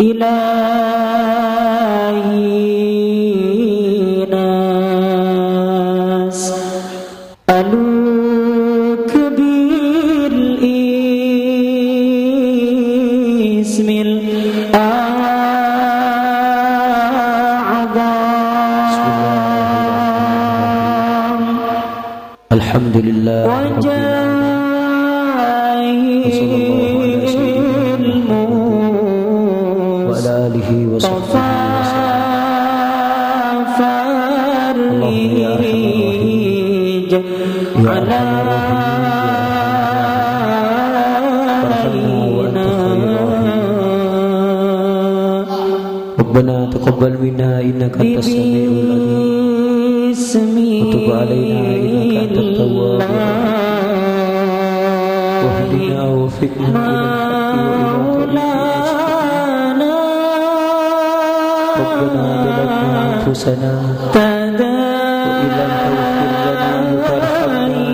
إلهي ناس. ألوك بالإسم الأعظم. الحمد لله. alihi wa sahbihi wa ربنا تقبل منا انك انت السميع العليم وتب علينا انك انت التواب الرحيم واهدنا وفقنا الى الحق والى الباطل ربنا ظلمنا أنفسنا وإن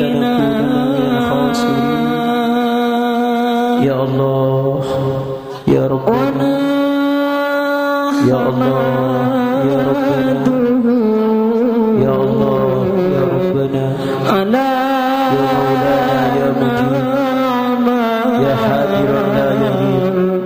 لم تغفر يا الله. يا ربنا يا الله يا ربنا يا الله يا ربنا. يا مولانا. يا مجيب يا حاضرا لا يغيب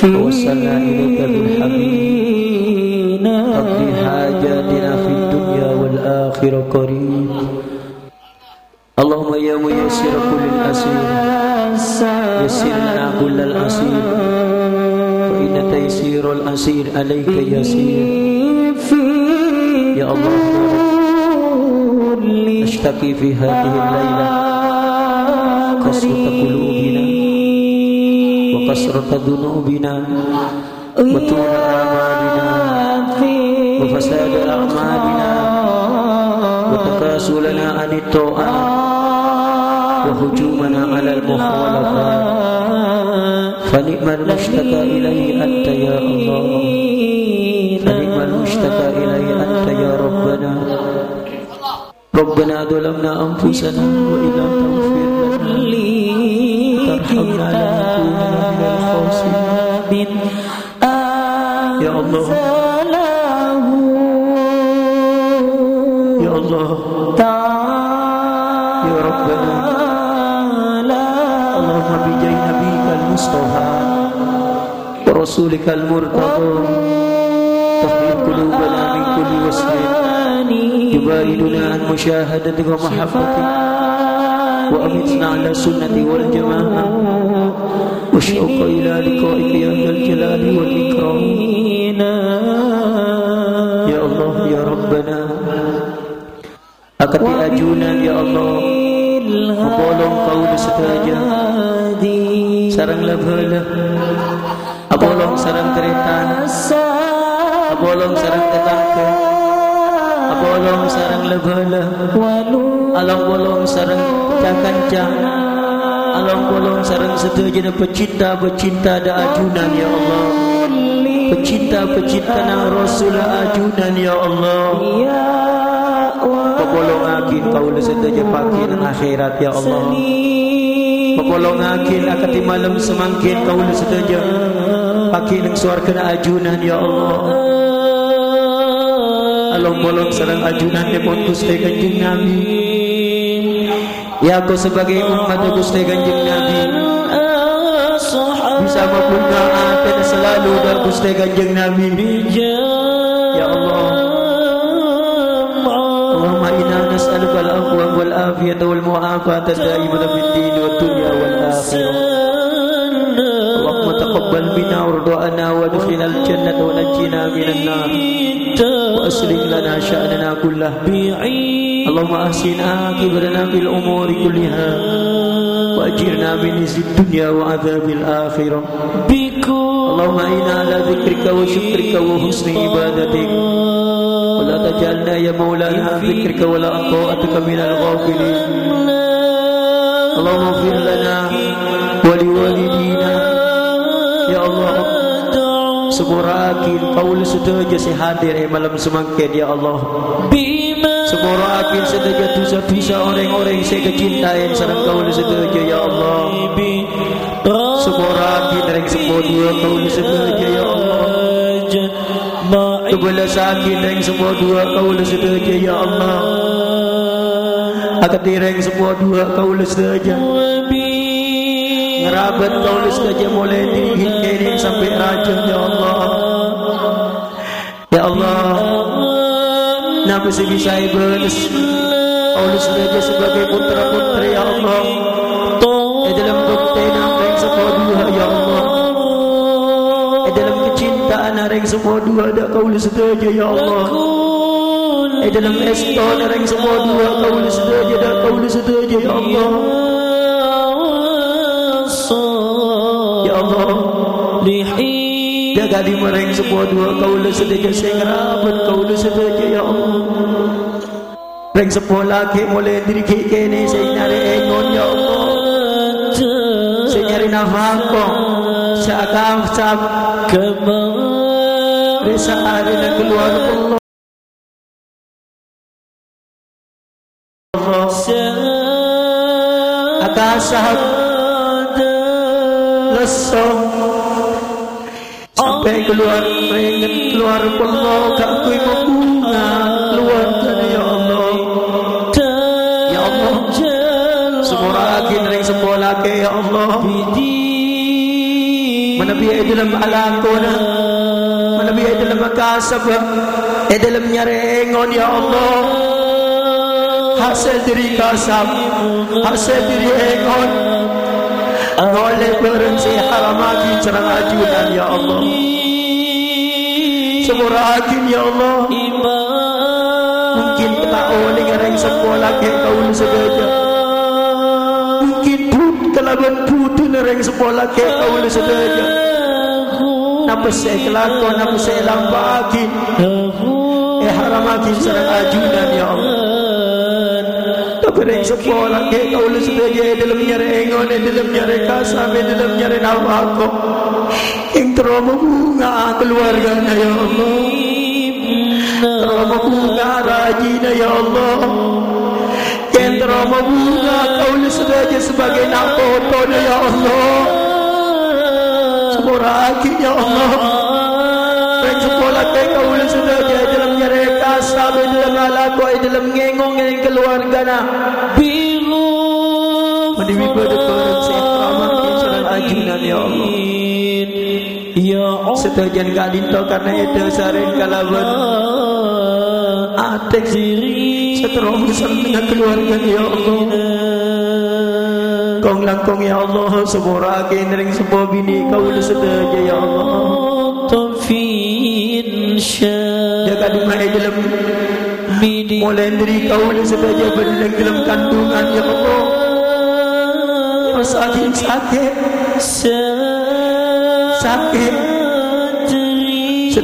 توسلنا إليك بالحبيب قضي حاجاتنا في الدنيا والآخرة قريب. اللهم يا ميسر كل الأسير. يسر لنا كل الأسير. فإن تيسير الأسير عليك يسير. يا الله. أشتكي في هذه الليلة. قسوة قلوبنا. وقسرة ذنوبنا. وطول آمالنا وفساد أعمالنا وتكاسلنا عن الطاعات وهجومنا على المخالفات. فنعم المشتكى إليه أنت يا الله. فنعم المشتكى إليه أنت يا ربنا. ربنا ظلمنا أنفسنا وإن تغفر لنا وترحمنا لنكونن من الخاسرين. يا الله. الله تعالى يا ربنا. اللهم بجاه نبيك المصطفى. ورسولك المرتضى. تخير قلوبنا من كل وسل يباعدنا عن مشاهدتك ومحبتك. وأمتنا على السنة والجماعة. وشوق إلى لقائك يا ذا الجلال والإكرام. akan ajunan ya Allah Apolong kau bersetaja Sarang lebelah Apolong sarang teretan Apolong sarang tetangka Apolong sarang lebelah Alang bolong sarang kancang Alang bolong sarang setaja Dan pecinta-pecinta ada ajunan ya Allah. Pecinta-pecinta Nang rasulah ajunan ya Allah Ya Allah. Pakulong akin kau na sa dadya akhirat ya Allah. Pakulong akin akati lah malam semangkin kau na sa dadya Pakin ang suar kena ajunan ya Allah. Alam bolong sarang ajunan ya pontus de kanjeng Nabi. Ya aku sebagai umat aku stay kanjeng Nabi. Bisa maupun kau akan ah, selalu dan aku stay kanjeng Nabi. Ya Allah. اللهم إنا نسألك العفو والعافية والمعافاة الدائمة في الدين والدنيا والآخرة. اللهم تقبل منا وارض ودخلنا وادخلنا الجنة ونجنا من النار. وأسلم لنا شأننا كله. اللهم أحسن عاقبتنا في الأمور كلها. وأجرنا من خزي الدنيا وعذاب الآخرة. اللهم إنا على ذكرك وشكرك وحسن عبادتك. ولا تجعلنا يا مولانا ذكرك ولا أطاعتك من الغافلين اللهم اغفر لنا ولوالدينا يا الله سمور أكيد قول ستوجه سيحاضر ملم سمكين يا الله سمور أكيد ستوجه دوسا دوسا أورين أورين سيكتين سرم قول ستوجه يا الله سمور أكيد رين سمور دوسا دوسا يا الله Kebelah sakit yang semua dua kau sedaja ya Allah. Akat direng semua dua kau sedaja Ngerabat kau sedaja mulai diri ini sampai raja ya Allah. Ya Allah. Napa sih bisa iblis Kau sedaja sebagai putra putri ya Allah nareng semua dua ada kau sedaja ya Allah. Eh dalam esto nareng semua dua kau sedaja ada kau sedaja ya Allah. Ya Allah. Jaga di mereng semua dua kau sedaja Sehingga kau sedaja ya Allah. Reng semua lagi mulai diri kini Saya nyari engon ya Allah. Saya nyari nafas Saya akan Risa hari nak keluar. Allah. Akasah Lesong Sampai keluar. Ringan keluar Allah. Kak kui bunga Keluar dari ya Allah. Ya Allah. Semua lagi Ring semua lagi ya Allah. Biar dalam Mana biar dalam makasab Eh dalam nyarengon ya Allah. Hasil diri kasab Hasil diri engon Oleh berensi haramati cerang ajudan ya Allah. Semua hakim ya Allah. Mungkin tak oleh ngereng sebuah lagi kau sedaja Mungkin pun kelaban putu ngereng sebuah lagi kau sedaja Napa saya kelakon, napa saya lambaki Eh haramati cerang ajudan ya Allah Bereng sekolah ke kau lu jadi dalam nyari engon, dalam nyari kasam, dalam nyari nafako. Yang terlalu bunga keluarga ya Allah. Terlalu bunga rajina ya Allah. Yang terlalu bunga kau lu jadi sebagai nakoto ya Allah. Rakyat ya Allah. Bereng sekolah ke kau lu sudah jadi dalam nyari kasam, dalam alako, dalam ngengong yang keluarga na biru mendiwi pada Tuhan Israel ajunan ya Allah. Ya Allah. Setajan kali to karena itu sarin kalaban atek siri seterong dengan keluarga ya Allah Kong langkong ya Allah. Semua rakyat nering semua bini. Kau lu sedaja ya Allah. Tafin syah Jaga mana dalam Mulai dari kau ni saja berdalam dalam kandungan ya Allah. Ya sakit sakit. Sakit.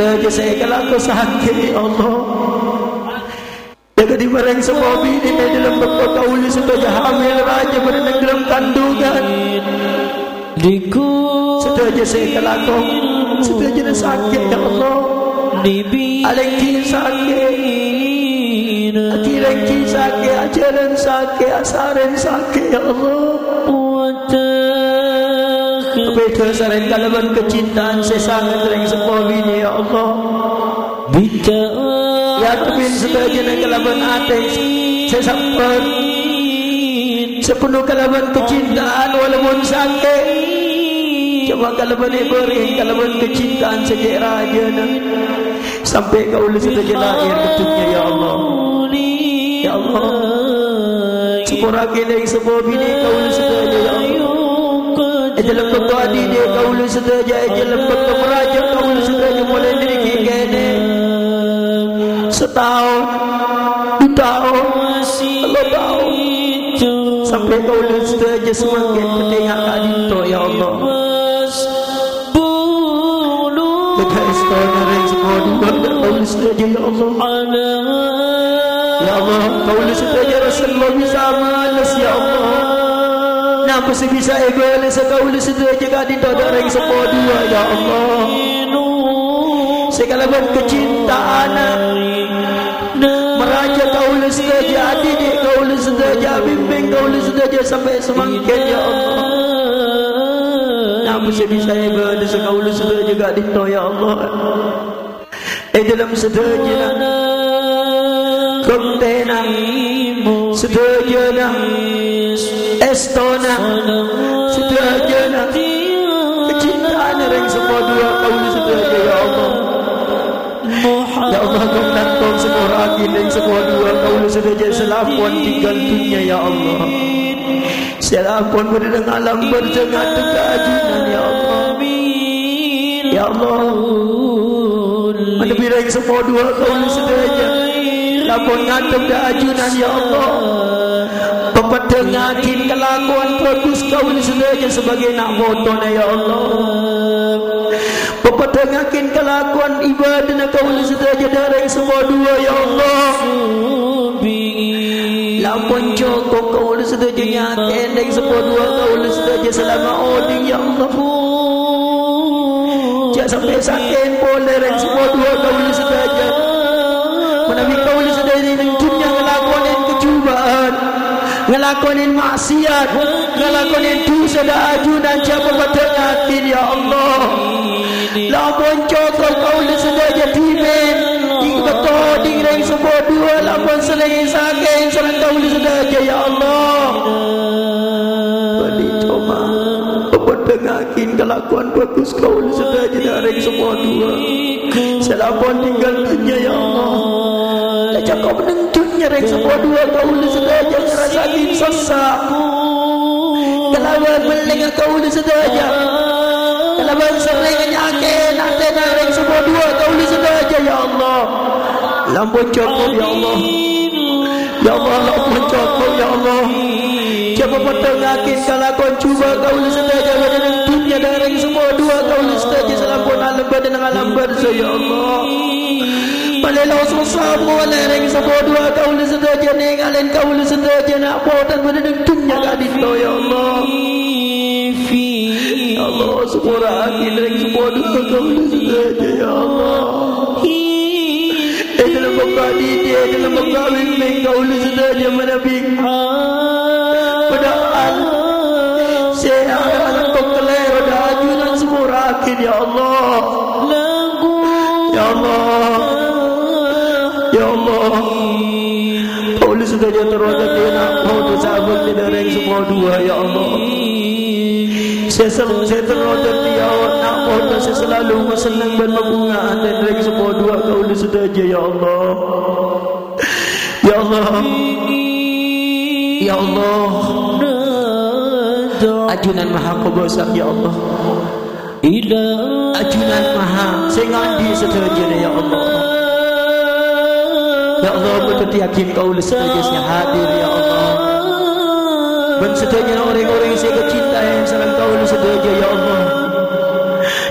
Saja saya kalau aku sakit ya Allah Jaga di barang semua bini ni dalam bekal kau saja hamil raja berdalam dalam kandungan Diku Saja saya kalau aku Saja sakit ya Allah Alaikin sakit Akhiran ki sakit, ajaran sakit, asaran sakit, Ya Allah. Beta saran kalaban kecintaan saya sangat dengan semua bini, Ya Allah. Bita Ya Tubin sebagian dengan kalaban atas saya sampai sepenuh kalaban kecintaan walaupun sakit. Cuma kalaban beri kalaban kecintaan saja raja sampai kau lihat saja lahir bentuknya ya Allah. Ya Allah Semua rakyat semua bini kau lu sedaja Ya Allah Ajalah kau adik dia kau lu sedaja Ajalah kau meraja kau lu sedaja Mulai dari kini Setahun. Dua tahun. Allah tahu Sampai kau lu sedaja Semakin ketinggal adik tu Ya Allah. Jaga istana yang semua dua Kau lu sedaja Ya Allah. Ya Allah, kau lu saja Rasulullah bisa malas ya Allah. Napa sih bisa egois kau lu saja gadi tada ring sepuluh dua ya Allah. Segala ben kecintaan lu saja adik kau lu saja bimbing kau lu saja sampai semakin ya Allah. Napa sih bisa egois kau lu saja gadi tada ya Allah. Eh dalam sederajana Kontena Sederajana Estona Allah kau menantang semua rakin dan semua dua. Kau sederajana selapuan tinggal dunia Ya Allah. Selapuan berdengar alam bertengah-tengah ajunan Ya Allah. Ya Allah. Mana bila semua dua kau sederajana Lapun ngantuk dah ajunan ya Allah. Pepetengakin kelakuan bagus kau ni sebenarnya sebagai nak motor ya Allah Pepetengakin kelakuan ibadah kau ni sebenarnya dari semua dua ya Allah. Lapun cokok kau ni sebenarnya nyakin dari semua dua kau ni sebenarnya selama oding ya Allah. Jangan sampai sakit boleh dari semua dua kau ni sebenarnya Menabi kau ni ngelakonin maksiat ngelakonin dosa dan ajunan siapa bertengatin ya Allah lamun cokol kau ni sedaja timin Ika toding ring sebuah dua lamun selagi sakit. Serang kau ni sedaja ya Allah. Badi coba bertengakin kelakuan bagus kau ni sedaja dari semua dua. Selapun tinggal dunia ya Allah. Lajak kau menentu nyereng semua dua kau ni sedaja rasa din sesak. Kelawan beling kau ni sedaja kelawan sering nyakin nanti nyereng semua dua. Kau ni sedaja ya Allah. Lambun cukup ya Allah. Ya Allah lambun cukup ya Allah. Siapa potong yakin kalau kau cuba kau ni sedaja badan dunia dari semua dua. Kau ni sedaja selampun alam badan alam badan ya Allah. Palelau susah mulai ring sebuah dua. Kau lu sedaja ninggalin kau lu sedaja nak potan pada dunia kadin tu ya Allah. Ya Allah semua rakyat ring sebuah dua kau ya Allah. Eh dalam buka di dia dalam buka bimbing kau lu sedaja menabing. Padahal saya anak kau kelai pada ajunan semua rakyat ya Allah. Ya Allah. Ya Allah Pauli sudah jatuh roda dia nak Kau tu sahabat dia dari semua dua Ya Allah Saya selalu saya teroda dia Nak tu saya selalu Senang dan berbunga. Dan dari semua dua Kau ni sudah aja Ya Allah. Ya Allah. Ya Allah. Ajunan maha kubusah Ya Allah. Ajunan maha Saya ngandi seterusnya Ya Allah. Ya Allah betul yakin kau seterusnya hadir Ya Allah. Seterusnya orang-orang kecinta Yang serang kau seterusnya Ya Allah.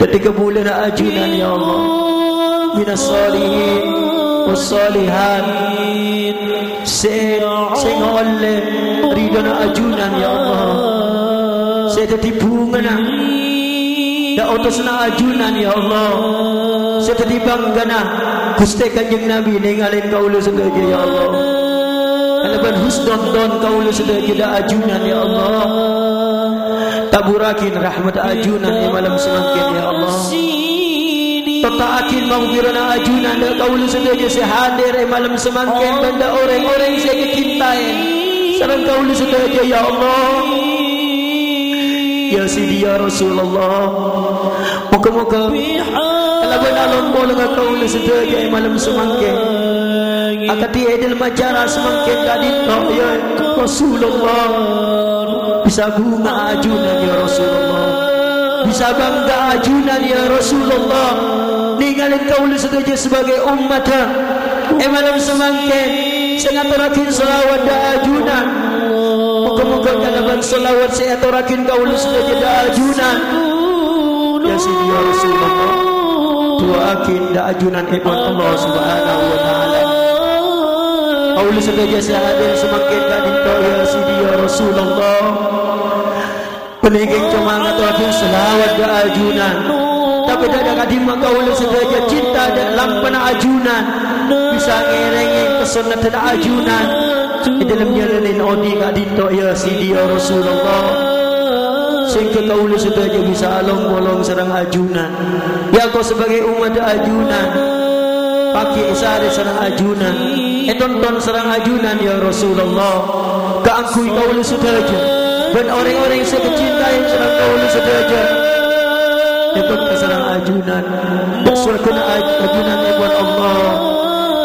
Ketika bulan ajunan Ya Allah. Minas salihin Wassalihan Saya Saya ngoleh Ridana ajunan Ya Allah. Saya tertipu menang Ya Allah senang ajunan Ya Allah. Saya tertipu menang Gusti kanjeng Nabi Ninggalin kau lu sedaja Ya Allah. Halapan husdon don kau lu sedaja Da ajunan Ya Allah Taburakin rahmat ajunan Ya malam semakin Ya Allah. Tataakin maghfirana ajunan Da kau lu sedaja Si hadir Ya malam semakin Benda orang-orang saya kecintai Sarang kau sedaja Ya Allah. Ya Sidi Ya Rasulullah. Muka-muka. Kalau benar lombol dengan kau Lu sedaya malam semangkin Akati edil majara semangkin Kadin kau Ya Rasulullah Bisa bunga ajunan Ya Rasulullah. Bisa bangga ajunan Ya Rasulullah. Ninggalin kau Lu sedaya sebagai umat Eh malam semangkin Sangat terakhir selawat dan ajunan. Muka-muka kalaban salawat saya aturakin kau lu sudah jadi ajunan. Ya Sidi Ya Rasulullah. Tuakin da ajunan ibn Allah subhanahu wa ta'ala. Kau lu sudah jadi hadir semakin kadin kau Ya Sidi Ya Rasulullah Peningking cuma ngaturakin salawat da ajunan? Tapi tak ada kadima kau sudah jadi cinta dan lampan ajunan. Bisa ngerengin kesunatan ajunan. Di dalam jalanin odi kat dinto ya sidi ya Rasulullah. Sehingga kau lu saja bisa along bolong serang ajunan. Ya kau sebagai umat ajunan. Paki isari serang ajunan. Etonton serang ajunan ya Rasulullah. Keangkui kau lu sederja Dan orang-orang yang saya cintai serang kau lu sederja Etonton serang ajunan. Bersuarkan ajunan Ibn Allah.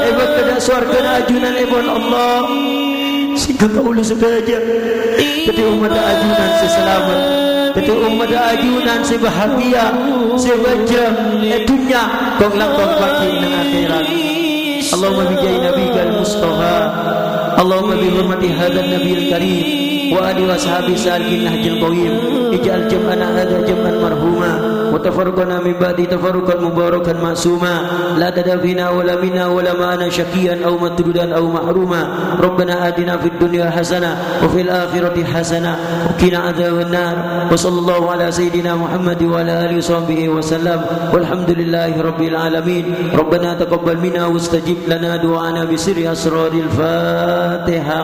Ibn tidak suarkan ajunan Ibn Allah. Sehingga kau lu sederja Jadi umat ajunan seselamat Itu umat ajunan si bahagia. Si wajah Eh Kau langkah bagi dengan akhirat. Allahumma bijai Nabi al-Mustafa. Allahumma bihormati hadal Nabi al-Karim Wa sahabi salihin nahjil qawim Ija'al jam'ana hadal jam'an marhumah وتفرقنا من بعد تفرقا مباركا معصوما. لا تدع فينا ولا منا ولا معنا شقيا أو مطرودا أو محروما. ربنا آتنا في الدنيا حسنة وفي الآخرة حسنة وقنا عذاب النار. وصلى الله على سيدنا محمد وعلى آله وصحبه وسلم. والحمد لله رب العالمين. ربنا تقبل منا واستجب لنا دعانا بسر أسرار الفاتحة.